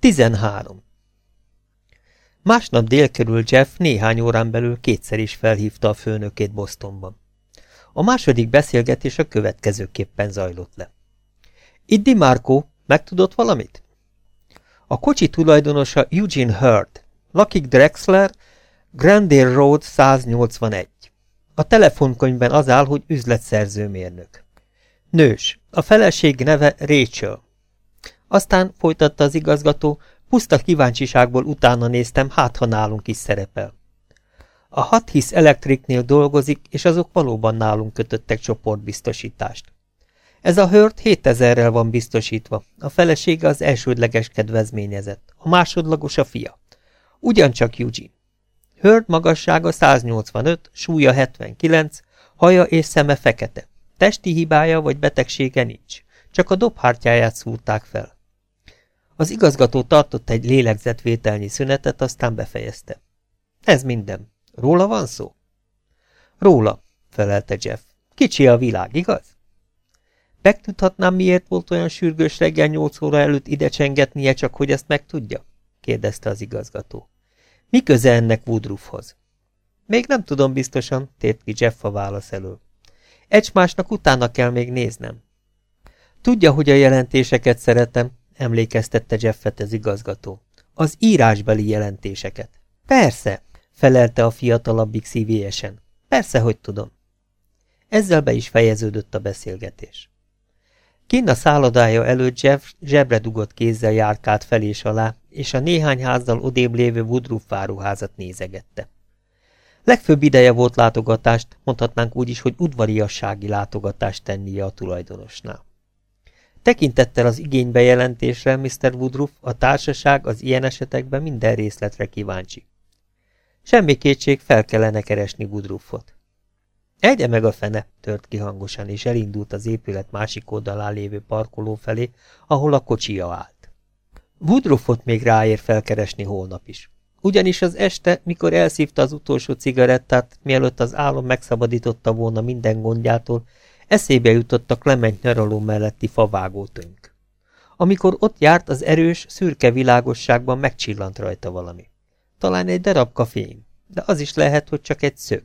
13. Másnap dél körül Jeff néhány órán belül kétszer is felhívta a főnökét Bostonban. A második beszélgetés a következőképpen zajlott le. Iddi Marco, megtudott valamit? A kocsi tulajdonosa Eugene Hurd, lakik Drexler, Grandeur Road 181. A telefonkönyvben az áll, hogy üzletszerzőmérnök. Nős, a feleség neve Rachel. Aztán folytatta az igazgató, puszta kíváncsiságból utána néztem, hát ha nálunk is szerepel. A hat hisz elektriknél dolgozik, és azok valóban nálunk kötöttek csoportbiztosítást. Ez a hört 7000-rel van biztosítva, a felesége az elsődleges kedvezményezett, a másodlagos a fia. Ugyancsak Eugene. Hört magassága 185, súlya 79, haja és szeme fekete. Testi hibája vagy betegsége nincs, csak a dobhártyáját szúrták fel. Az igazgató tartott egy lélegzetvételnyi szünetet, aztán befejezte. Ez minden. Róla van szó? Róla, felelte Jeff. Kicsi a világ, igaz? Megtudhatnám, miért volt olyan sürgős reggel nyolc óra előtt ide csengetnie, csak hogy ezt megtudja? kérdezte az igazgató. Mi köze ennek Woodruffhoz? Még nem tudom biztosan, tért ki Jeff a válasz elől. Egymásnak utána kell még néznem. Tudja, hogy a jelentéseket szeretem, emlékeztette Jeffet az igazgató. Az írásbeli jelentéseket. Persze, felelte a fiatalabbik szívélyesen. Persze, hogy tudom. Ezzel be is fejeződött a beszélgetés. Kinn a szállodája előtt Jeff zsebre dugott kézzel járkált fel és alá, és a néhány házzal odébb lévő Woodruff váruházat nézegette. Legfőbb ideje volt látogatást, mondhatnánk úgy is, hogy udvariassági látogatást tennie a tulajdonosnál. Tekintettel az igénybejelentésre, Mr. Woodruff, a társaság az ilyen esetekben minden részletre kíváncsi. Semmi kétség, fel kellene keresni Woodruffot. Egye meg a fene, tört ki hangosan, és elindult az épület másik oldalán lévő parkoló felé, ahol a kocsia állt. Woodruffot még ráér felkeresni holnap is. Ugyanis az este, mikor elszívta az utolsó cigarettát, mielőtt az álom megszabadította volna minden gondjától, eszébe jutott a Clement nyaraló melletti favágótönk. Amikor ott járt, az erős, szürke világosságban megcsillant rajta valami. Talán egy darab fém, de az is lehet, hogy csak egy szög.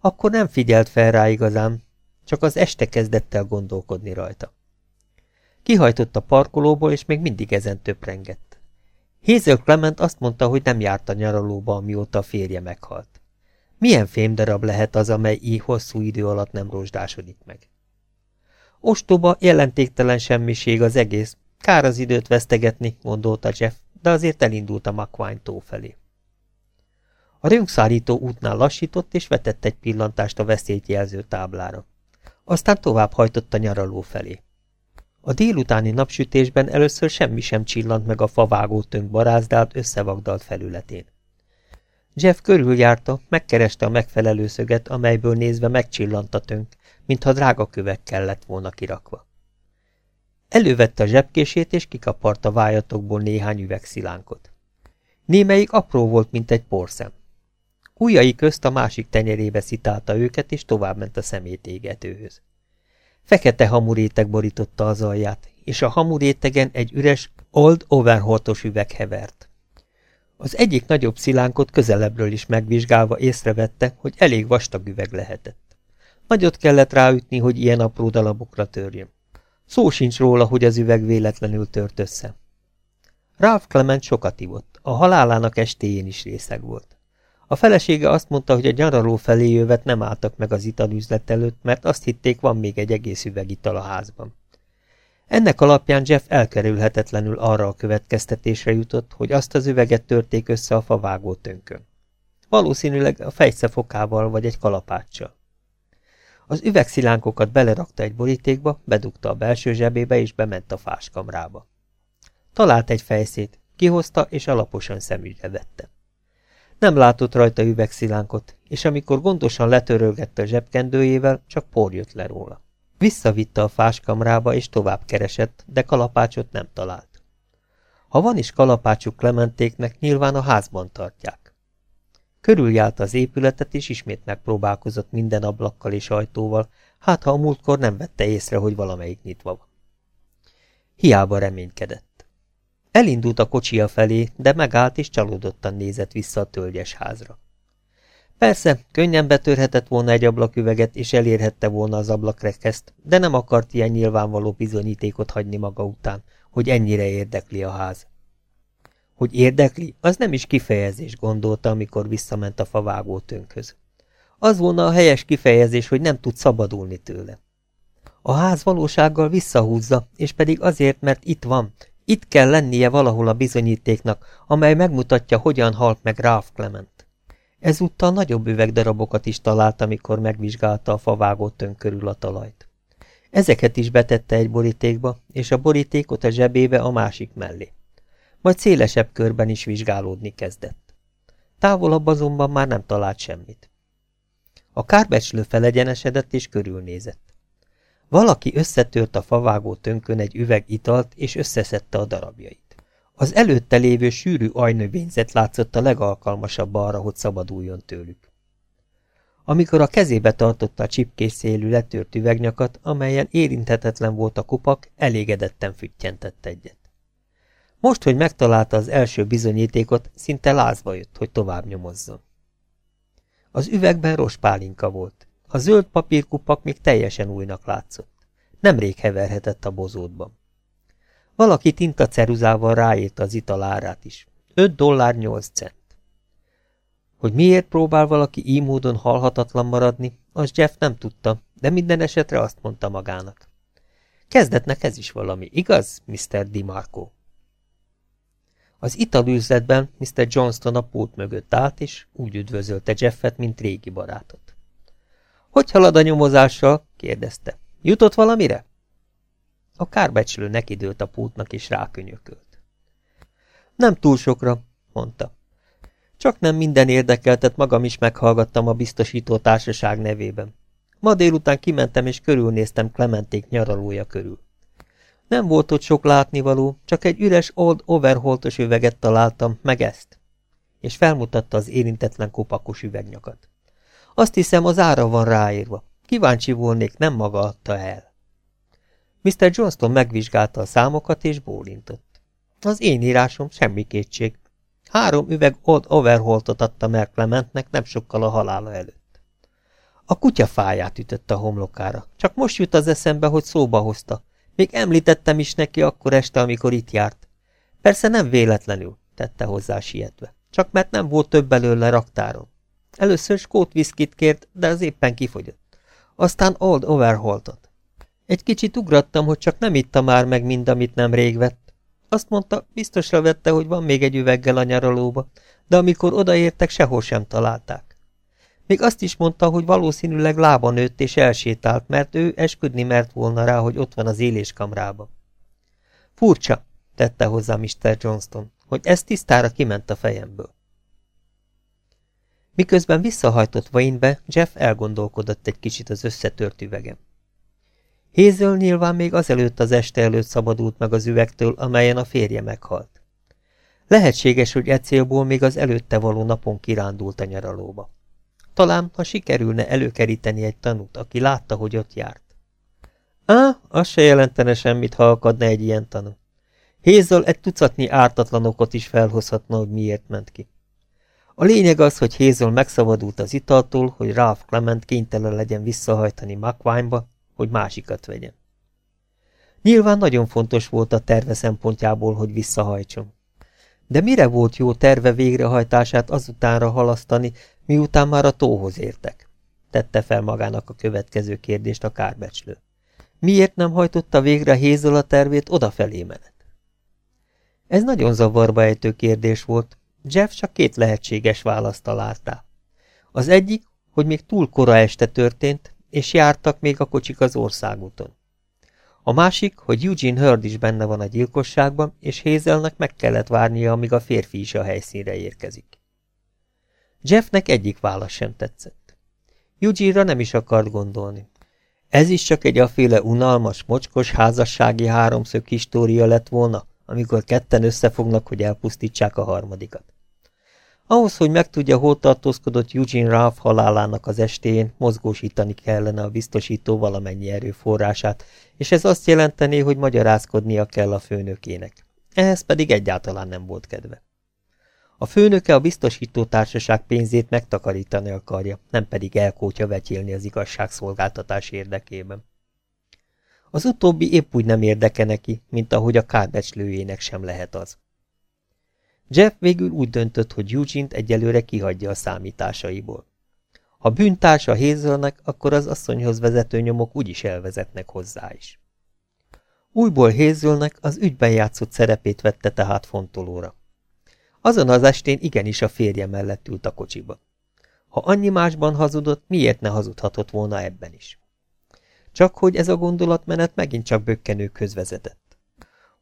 Akkor nem figyelt fel rá igazán, csak az este kezdett el gondolkodni rajta. Kihajtott a parkolóból, és még mindig ezen töprengett. Hazel Clement azt mondta, hogy nem járt a nyaralóba, amióta a férje meghalt. Milyen fémdarab lehet az, amely így hosszú idő alatt nem rozsdásodik meg? Ostoba, jelentéktelen semmiség az egész. Kár az időt vesztegetni, gondolta Jeff, de azért elindult a McQuine tó felé. A rönkszárító útnál lassított, és vetett egy pillantást a veszélyt jelző táblára. Aztán tovább hajtott a nyaraló felé. A délutáni napsütésben először semmi sem csillant meg a favágó tönk barázdált, összevagdalt felületén. Jeff körüljárta, megkereste a megfelelő szöget, amelyből nézve megcsillant a tönk, mintha drága kövekkel lett volna kirakva. Elővette a zsebkését, és kikaparta vájatokból néhány üvegszilánkot. Némelyik apró volt, mint egy porszem. Ujjai közt a másik tenyerébe szitálta őket, és továbbment a szemét égetőhöz. Fekete hamuréteg borította az alját, és a hamurétegen egy üres, old overholtos üveg hevert. Az egyik nagyobb szilánkot közelebbről is megvizsgálva észrevette, hogy elég vastag üveg lehetett. Nagyot kellett ráütni, hogy ilyen apró dalabokra törjön. Szó sincs róla, hogy az üveg véletlenül tört össze. Ralph Clement sokat ivott, a halálának estéjén is részeg volt. A felesége azt mondta, hogy a nyaraló felé jövet nem álltak meg az italüzlet előtt, mert azt hitték, van még egy egész üveg ital a házban. Ennek alapján Jeff elkerülhetetlenül arra a következtetésre jutott, hogy azt az üveget törték össze a favágó tönkön. Valószínűleg a fejszefokával vagy egy kalapáccsal. Az üvegszilánkokat belerakta egy borítékba, bedugta a belső zsebébe és bement a fáskamrába. Talált egy fejszét, kihozta és alaposan szemügyre vette. Nem látott rajta üvegszilánkot, és amikor gondosan letörölgette a zsebkendőjével, csak por jött le róla. Visszavitte a fáskamrába, és tovább keresett, de kalapácsot nem talált. Ha van is kalapácsuk Klementéknek, nyilván a házban tartják. Körüljárta az épületet, és ismét megpróbálkozott minden ablakkal és ajtóval, hát ha a múltkor nem vette észre, hogy valamelyik nyitva van. Hiába reménykedett. Elindult a kocsia felé, de megállt és csalódottan nézett vissza a tölgyes házra. Persze, könnyen betörhetett volna egy ablaküveget, és elérhette volna az ablakrekeszt, de nem akart ilyen nyilvánvaló bizonyítékot hagyni maga után, hogy ennyire érdekli a ház. Hogy érdekli, az nem is kifejezés gondolta, amikor visszament a favágó tönkhöz. Az volna a helyes kifejezés, hogy nem tud szabadulni tőle. A ház valósággal visszahúzza, és pedig azért, mert itt van, itt kell lennie valahol a bizonyítéknak, amely megmutatja, hogyan halt meg Ralph Clement. Ezúttal nagyobb üvegdarabokat is talált, amikor megvizsgálta a favágó tön körül a talajt. Ezeket is betette egy borítékba, és a borítékot a zsebébe a másik mellé. Majd szélesebb körben is vizsgálódni kezdett. Távolabb azonban már nem talált semmit. A kárbecslő felegyenesedett és körülnézett. Valaki összetört a favágó tönkön egy üveg italt, és összeszedte a darabjait. Az előtte lévő sűrű ajnövényzet látszott a legalkalmasabb arra, hogy szabaduljon tőlük. Amikor a kezébe tartotta a csipkés szélű letört üvegnyakat, amelyen érinthetetlen volt a kupak, elégedetten füttyentett egyet. Most, hogy megtalálta az első bizonyítékot, szinte lázba jött, hogy tovább nyomozzon. Az üvegben rospálinka volt. A zöld papírkupak még teljesen újnak látszott. Nemrég heverhetett a bozótban. Valaki tintaceruzával ráírta az ital árát is. 5 dollár 8 cent. Hogy miért próbál valaki így módon halhatatlan maradni, az Jeff nem tudta, de minden esetre azt mondta magának. Kezdetnek ez is valami, igaz, Mr. DiMarco? Az italűzletben Mr. Johnston a pult mögött állt, és úgy üdvözölte Jeffet, mint régi barátot. Hogy halad a nyomozással? kérdezte. Jutott valamire? A kárbecslő nekidőlt a pultnak, és rákönyökölt. Nem túl sokra, mondta. Csak nem minden érdekeltet magam is meghallgattam a biztosító társaság nevében. Ma délután kimentem és körülnéztem Clementék nyaralója körül. Nem volt ott sok látnivaló, csak egy üres old overholtos üveget találtam, meg ezt. És felmutatta az érintetlen kopakos üvegnyakat. Azt hiszem, az ára van ráírva. Kíváncsi volnék, nem maga adta el. Mr. Johnston megvizsgálta a számokat és bólintott. Az én írásom semmi kétség. Három üveg old overholtot adtam el Clementnek nem sokkal a halála előtt. A kutya fáját ütött a homlokára. Csak most jut az eszembe, hogy szóba hozta. Még említettem is neki akkor este, amikor itt járt. Persze nem véletlenül, tette hozzá sietve. Csak mert nem volt több belőle raktáron. Először skót viszkit kért, de az éppen kifogyott. Aztán Old Overholtot. Egy kicsit ugrattam, hogy csak nem itta már meg mind, amit nem rég vett. Azt mondta, biztosra vette, hogy van még egy üveggel a nyaralóba, de amikor odaértek, sehol sem találták. Még azt is mondta, hogy valószínűleg lába nőtt és elsétált, mert ő esküdni mert volna rá, hogy ott van az éléskamrában. Furcsa, tette hozzá Mr. Johnston, hogy ez tisztára kiment a fejemből. Miközben visszahajtott Wayne-be, Jeff elgondolkodott egy kicsit az összetört üvegem. Hézöl nyilván még azelőtt az este előtt szabadult meg az üvegtől, amelyen a férje meghalt. Lehetséges, hogy e célból még az előtte való napon kirándult a nyaralóba. Talán, ha sikerülne előkeríteni egy tanút, aki látta, hogy ott járt. Á, az se jelentene semmit, ha akadna egy ilyen tanú. Hézöl egy tucatnyi ártatlanokot is felhozhatna, hogy miért ment ki. A lényeg az, hogy Hézöl megszabadult az italtól, hogy Ralph Clement kénytelen legyen visszahajtani McWine-ba, hogy másikat vegyen. Nyilván nagyon fontos volt a terve szempontjából, hogy visszahajtson. De mire volt jó terve végrehajtását azutánra halasztani, miután már a tóhoz értek? Tette fel magának a következő kérdést a kárbecslő. Miért nem hajtotta végre Hézol a tervét odafelé menet? Ez nagyon zavarba ejtő kérdés volt. Jeff csak két lehetséges választ találtá. Az egyik, hogy még túl kora este történt, és jártak még a kocsik az országúton. A másik, hogy Eugene Hurd is benne van a gyilkosságban, és Hazelnek meg kellett várnia, amíg a férfi is a helyszínre érkezik. Jeffnek egyik válasz sem tetszett. Eugene-ra nem is akart gondolni. Ez is csak egy aféle unalmas, mocskos házassági háromszög história lett volna, amikor ketten összefognak, hogy elpusztítsák a harmadikat. Ahhoz, hogy megtudja, hol tartózkodott Eugene Ralph halálának az estéjén, mozgósítani kellene a biztosító valamennyi erőforrását, és ez azt jelentené, hogy magyarázkodnia kell a főnökének. ehhez pedig egyáltalán nem volt kedve. A főnöke a biztosító társaság pénzét megtakarítani akarja, nem pedig elkótya vetyélni az igazságszolgáltatás érdekében. Az utóbbi épp úgy nem érdeke neki, mint ahogy a kárbecslőjének sem lehet az. Jeff végül úgy döntött, hogy Eugene-t egyelőre kihagyja a számításaiból. Ha bűntársa hézölnek, akkor az asszonyhoz vezető nyomok úgyis elvezetnek hozzá is. Újból hézölnek az ügyben játszott szerepét vette tehát fontolóra. Azon az estén igenis a férje mellett ült a kocsiba. Ha annyi másban hazudott, miért ne hazudhatott volna ebben is? Csak hogy ez a gondolatmenet megint csak bökkenőkhöz vezetett.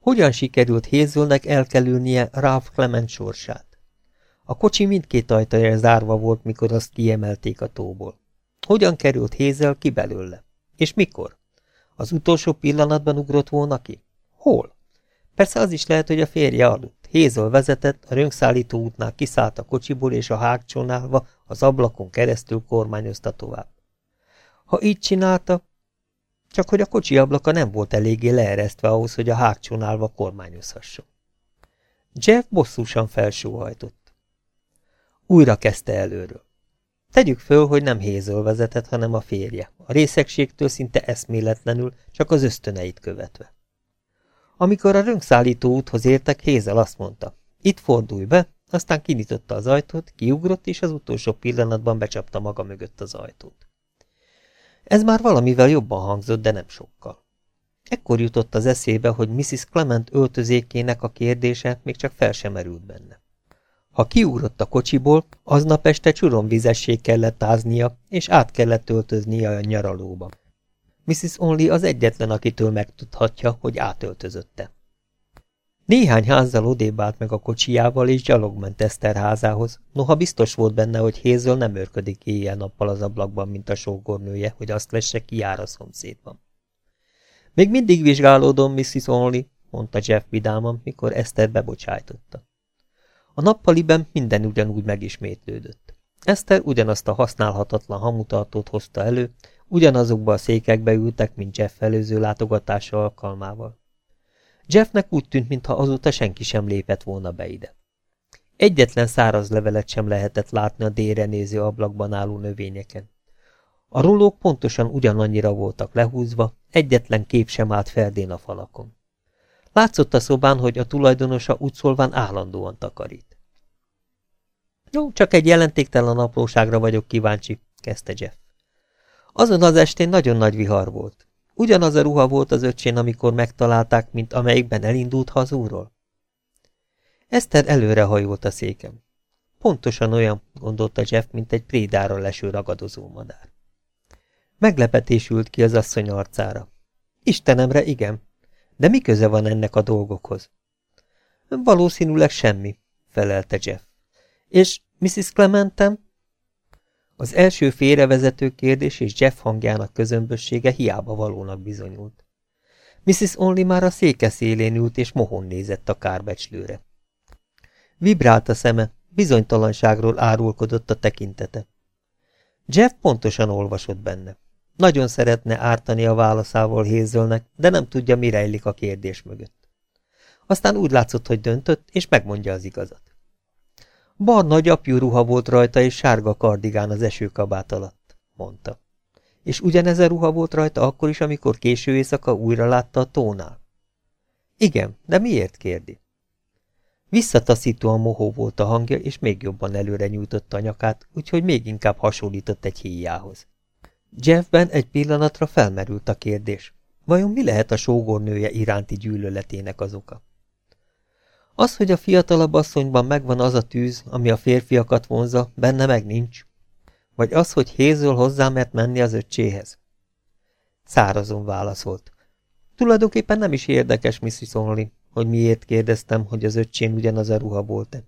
Hogyan sikerült Hézülnek elkerülnie Ralph Clement sorsát? A kocsi mindkét ajtaja zárva volt, mikor azt kiemelték a tóból. Hogyan került Hézel ki belőle? És mikor? Az utolsó pillanatban ugrott volna ki? Hol? Persze az is lehet, hogy a férje aludt. Hézol vezetett, a rönkszállító útnál kiszállt a kocsiból, és a hágcsónálva az ablakon keresztül kormányozta tovább. Ha így csinálta, csak hogy a kocsi ablaka nem volt eléggé leeresztve ahhoz, hogy a hágcsónálva kormányozhasson. Jeff bosszúsan felsóhajtott. Újra kezdte előről. Tegyük föl, hogy nem Hézol vezetett, hanem a férje, a részegségtől szinte eszméletlenül, csak az ösztöneit követve. Amikor a rönkszállító úthoz értek, Hézel azt mondta, itt fordulj be, aztán kinyitotta az ajtót, kiugrott, és az utolsó pillanatban becsapta maga mögött az ajtót. Ez már valamivel jobban hangzott, de nem sokkal. Ekkor jutott az eszébe, hogy Mrs. Clement öltözékének a kérdése még csak fel sem merült benne. Ha kiugrott a kocsiból, aznap este csuromvizesség kellett áznia, és át kellett öltöznie a nyaralóba. Mrs. Only az egyetlen, akitől megtudhatja, hogy átöltözötte. Néhány házzal odébb állt meg a kocsijával, és gyalog ment Eszter házához, noha biztos volt benne, hogy Hézől nem őrködik éjjel-nappal az ablakban, mint a sógornője, hogy azt lesse, ki jár a szomszédban. Még mindig vizsgálódom, Mrs. Only, mondta Jeff vidáman, mikor Eszter bebocsájtotta. A nappaliben minden ugyanúgy megismétlődött. Eszter ugyanazt a használhatatlan hamutartót hozta elő, ugyanazokba a székekbe ültek, mint Jeff előző látogatása alkalmával. Jeffnek úgy tűnt, mintha azóta senki sem lépett volna be ide. Egyetlen száraz levelet sem lehetett látni a délre néző ablakban álló növényeken. A rólók pontosan ugyanannyira voltak lehúzva, egyetlen kép sem állt ferdén a falakon. Látszott a szobán, hogy a tulajdonosa úgy állandóan takarít. Jó, csak egy jelentéktelen apróságra vagyok kíváncsi, kezdte Jeff. Azon az estén nagyon nagy vihar volt. Ugyanaz a ruha volt az öcsén, amikor megtalálták, mint amelyikben elindult hazúról. Eszter előre hajolt a székem. Pontosan olyan, gondolta Jeff, mint egy prédára leső ragadozó madár. Meglepetés ült ki az asszony arcára. Istenemre, igen. De mi köze van ennek a dolgokhoz? Valószínűleg semmi, felelte Jeff. És Mrs. Clementem? Az első félrevezető kérdés és Jeff hangjának közömbössége hiába valónak bizonyult. Mrs. Only már a széke szélén ült és mohon nézett a kárbecslőre. Vibrált a szeme, bizonytalanságról árulkodott a tekintete. Jeff pontosan olvasott benne. Nagyon szeretne ártani a válaszával Hézölnek, de nem tudja, mi rejlik a kérdés mögött. Aztán úgy látszott, hogy döntött, és megmondja az igazat. Barna gyapjú ruha volt rajta, és sárga kardigán az esőkabát alatt, mondta. És ugyanez a ruha volt rajta akkor is, amikor késő éjszaka újra látta a tónál? Igen, de miért kérdi? Visszataszítóan mohó volt a hangja, és még jobban előre nyújtotta a nyakát, úgyhogy még inkább hasonlított egy híjához. Jeffben egy pillanatra felmerült a kérdés. Vajon mi lehet a sógornője iránti gyűlöletének az oka? Az, hogy a fiatalabb asszonyban megvan az a tűz, ami a férfiakat vonza, benne meg nincs. Vagy az, hogy Hézől hozzá mert menni az öccséhez. Szárazon válaszolt. Tulajdonképpen nem is érdekes, Mrs. Only, hogy miért kérdeztem, hogy az öccsén ugyanaz a ruha volt-e.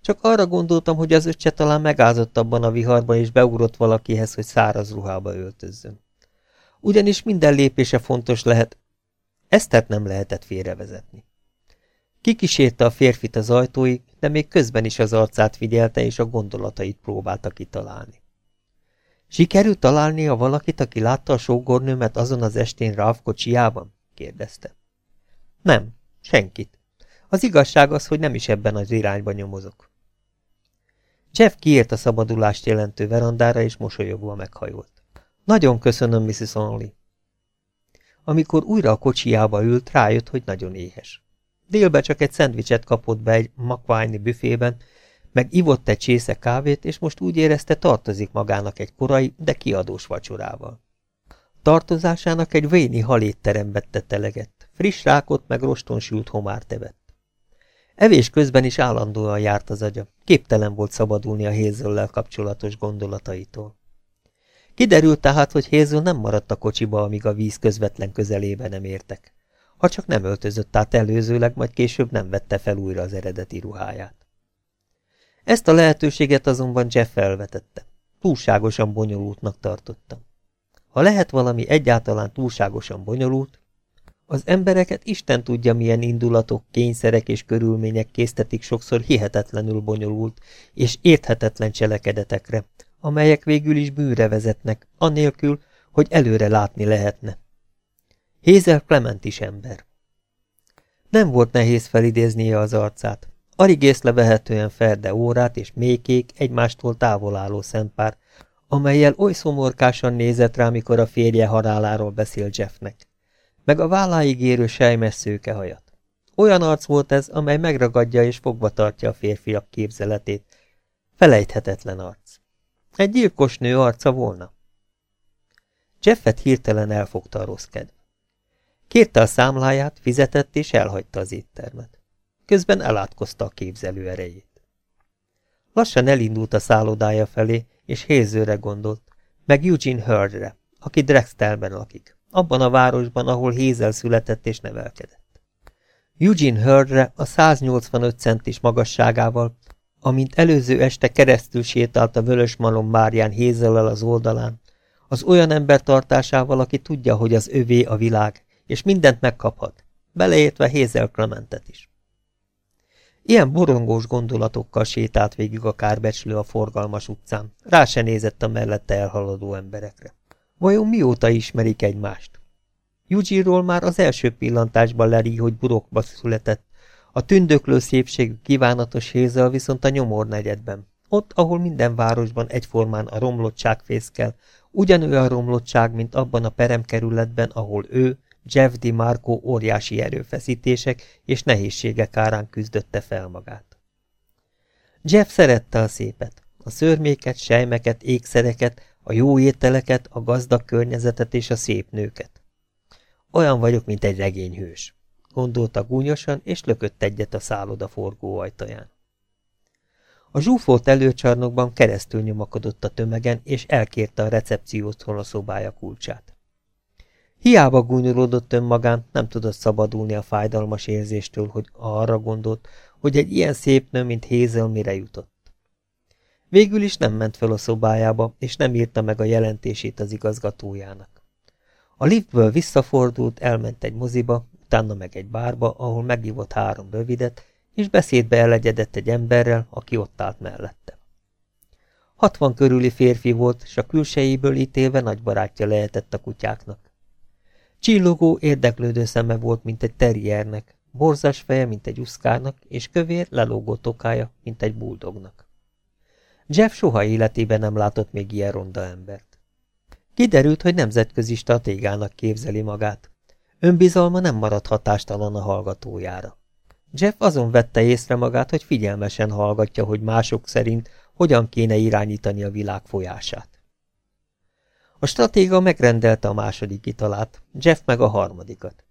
Csak arra gondoltam, hogy az öccse talán megázott abban a viharban, és beugrott valakihez, hogy száraz ruhába öltözzön. Ugyanis minden lépése fontos lehet, ezt nem lehetett félrevezetni. Kikísérte a férfit az ajtóig, de még közben is az arcát figyelte, és a gondolatait próbálta kitalálni. Sikerült találnia valakit, aki látta a sógornőmet azon az estén Ralph kocsiában? kérdezte. Nem, senkit. Az igazság az, hogy nem is ebben az irányba nyomozok. Jeff kiért a szabadulást jelentő verandára, és mosolyogva meghajolt. Nagyon köszönöm, Mrs. Only. Amikor újra a kocsijába ült, rájött, hogy nagyon éhes. Délbe csak egy szendvicset kapott be egy makványi büfében, meg ivott egy csésze kávét, és most úgy érezte tartozik magának egy korai, de kiadós vacsorával. Tartozásának egy véni halétterembe tette eleget, friss rákot meg rostonsült homárt evett. Evés közben is állandóan járt az agya, képtelen volt szabadulni a Hézöllel kapcsolatos gondolataitól. Kiderült tehát, hogy Hézöl nem maradt a kocsiba, amíg a víz közvetlen közelébe nem értek. Ha csak nem öltözött át előzőleg, majd később nem vette fel újra az eredeti ruháját. Ezt a lehetőséget azonban Jeff felvetette. Túlságosan bonyolultnak tartottam. Ha lehet valami egyáltalán túlságosan bonyolult, az embereket Isten tudja, milyen indulatok, kényszerek és körülmények késztetik sokszor hihetetlenül bonyolult és érthetetlen cselekedetekre, amelyek végül is bűre vezetnek, anélkül, hogy előre látni lehetne. Hézel Clement is ember. Nem volt nehéz felidéznie az arcát. Alig észlevehetően ferde órát és mékék egymástól távol álló szempár, amelyel oly szomorkásan nézett rá, mikor a férje haláláról beszél Jeffnek, meg a válláig érő sejmes szőke hajat. Olyan arc volt ez, amely megragadja és fogva tartja a férfiak képzeletét. Felejthetetlen arc. Egy gyilkos nő arca volna. Jeffet hirtelen elfogta a rossz kedv. Kérte a számláját, fizetett és elhagyta az éttermet. Közben elátkozta a képzelő erejét. Lassan elindult a szállodája felé, és Hézőre gondolt, meg Eugene Hurdre, aki Drextelben lakik, abban a városban, ahol Hézel született és nevelkedett. Eugene Hurdre a 185 centis magasságával, amint előző este keresztül sétált a vörös malom Márián Hézellel az oldalán, az olyan ember tartásával, aki tudja, hogy az övé a világ, és mindent megkaphat, beleértve Hézel Clementet is. Ilyen borongós gondolatokkal sétált végig a kárbecslő a forgalmas utcán, rá se nézett a mellette elhaladó emberekre. Vajon mióta ismerik egymást? Eugene-ról már az első pillantásban leri, hogy burokba született, a tündöklő szépségű kívánatos Hézel viszont a nyomor negyedben. Ott, ahol minden városban egyformán a romlottság fészkel, ugyanolyan romlottság, mint abban a peremkerületben, ahol ő, Jeff Di Marco óriási erőfeszítések és nehézségek árán küzdötte fel magát. Jeff szerette a szépet, a szörméket, sejmeket, ékszereket, a jó ételeket, a gazdag környezetet és a szép nőket. Olyan vagyok, mint egy regényhős, gondolta gúnyosan, és lökött egyet a szálloda forgó ajtaján. A zsúfolt előcsarnokban keresztül nyomakodott a tömegen, és elkérte a recepciótól a szobája kulcsát. Hiába gúnyolódott önmagán, nem tudott szabadulni a fájdalmas érzéstől, hogy arra gondolt, hogy egy ilyen szép nő, mint Hézel mire jutott. Végül is nem ment fel a szobájába, és nem írta meg a jelentését az igazgatójának. A liftből visszafordult, elment egy moziba, utána meg egy bárba, ahol megívott három rövidet, és beszédbe elegyedett egy emberrel, aki ott állt mellette. Hatvan körüli férfi volt, s a külsejéből ítélve nagy barátja lehetett a kutyáknak. Csillogó, érdeklődő szeme volt, mint egy terriernek, borzas feje, mint egy uszkárnak, és kövér, lelógó tokája, mint egy buldognak. Jeff soha életében nem látott még ilyen ronda embert. Kiderült, hogy nemzetközi stratégának képzeli magát. Önbizalma nem maradt hatástalan a hallgatójára. Jeff azon vette észre magát, hogy figyelmesen hallgatja, hogy mások szerint hogyan kéne irányítani a világ folyását. A stratéga megrendelte a második italát, Jeff meg a harmadikat.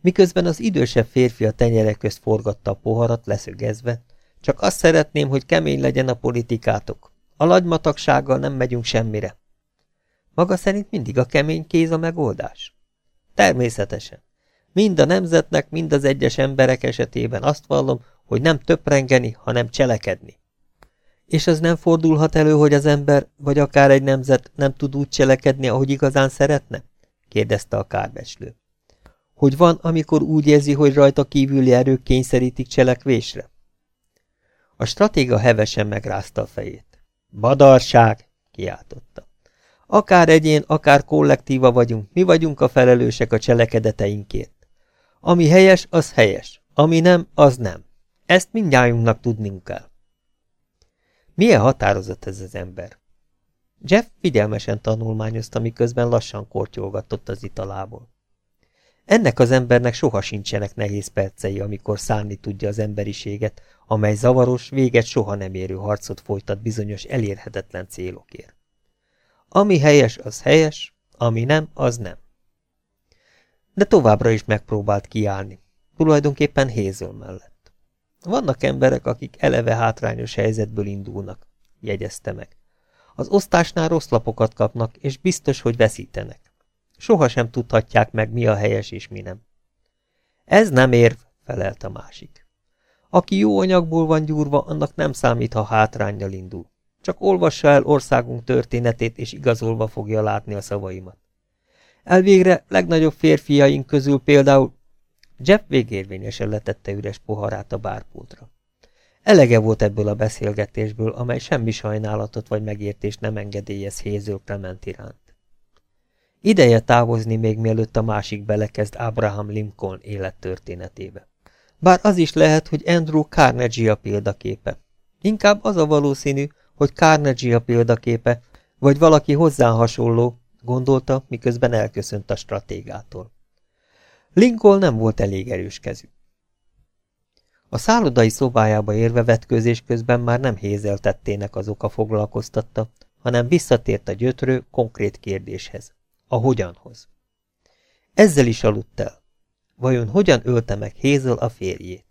Miközben az idősebb férfi a tenyerek közt forgatta a poharat leszögezve, csak azt szeretném, hogy kemény legyen a politikátok. A lagymatagsággal nem megyünk semmire. Maga szerint mindig a kemény kéz a megoldás? Természetesen. Mind a nemzetnek, mind az egyes emberek esetében azt vallom, hogy nem töprengeni, hanem cselekedni. És az nem fordulhat elő, hogy az ember, vagy akár egy nemzet nem tud úgy cselekedni, ahogy igazán szeretne? kérdezte a kárbecslő. Hogy van, amikor úgy érzi, hogy rajta kívüli erők kényszerítik cselekvésre? A stratéga hevesen megrázta a fejét. Badarság! kiáltotta. Akár egyén, akár kollektíva vagyunk, mi vagyunk a felelősek a cselekedeteinkért. Ami helyes, az helyes. Ami nem, az nem. Ezt mindjájunknak tudnunk kell. Milyen határozott ez az ember? Jeff figyelmesen tanulmányozta, miközben lassan kortyolgatott az italából. Ennek az embernek soha sincsenek nehéz percei, amikor szánni tudja az emberiséget, amely zavaros, véget soha nem érő harcot folytat bizonyos elérhetetlen célokért. Ami helyes, az helyes, ami nem, az nem. De továbbra is megpróbált kiállni, tulajdonképpen Hézöl mellett. Vannak emberek, akik eleve hátrányos helyzetből indulnak, jegyezte meg. Az osztásnál rossz lapokat kapnak, és biztos, hogy veszítenek. Sohasem tudhatják meg, mi a helyes és mi nem. Ez nem érv, felelt a másik. Aki jó anyagból van gyúrva, annak nem számít, ha hátrányjal indul. Csak olvassa el országunk történetét, és igazolva fogja látni a szavaimat. Elvégre legnagyobb férfiaink közül például Jeff végérvényesen letette üres poharát a bárpultra. Elege volt ebből a beszélgetésből, amely semmi sajnálatot vagy megértést nem engedélyez Héző Clement iránt. Ideje távozni még mielőtt a másik belekezd Abraham Lincoln élettörténetébe. Bár az is lehet, hogy Andrew Carnegie a példaképe. Inkább az a valószínű, hogy Carnegie a példaképe, vagy valaki hozzá hasonló, gondolta, miközben elköszönt a stratégától. Lincoln nem volt elég erős kezű. A szállodai szobájába érve vetkőzés közben már nem hézeltettének az oka foglalkoztatta, hanem visszatért a gyötrő, konkrét kérdéshez, a hogyanhoz. Ezzel is aludt el. Vajon hogyan ölte meg Hézel a férjét?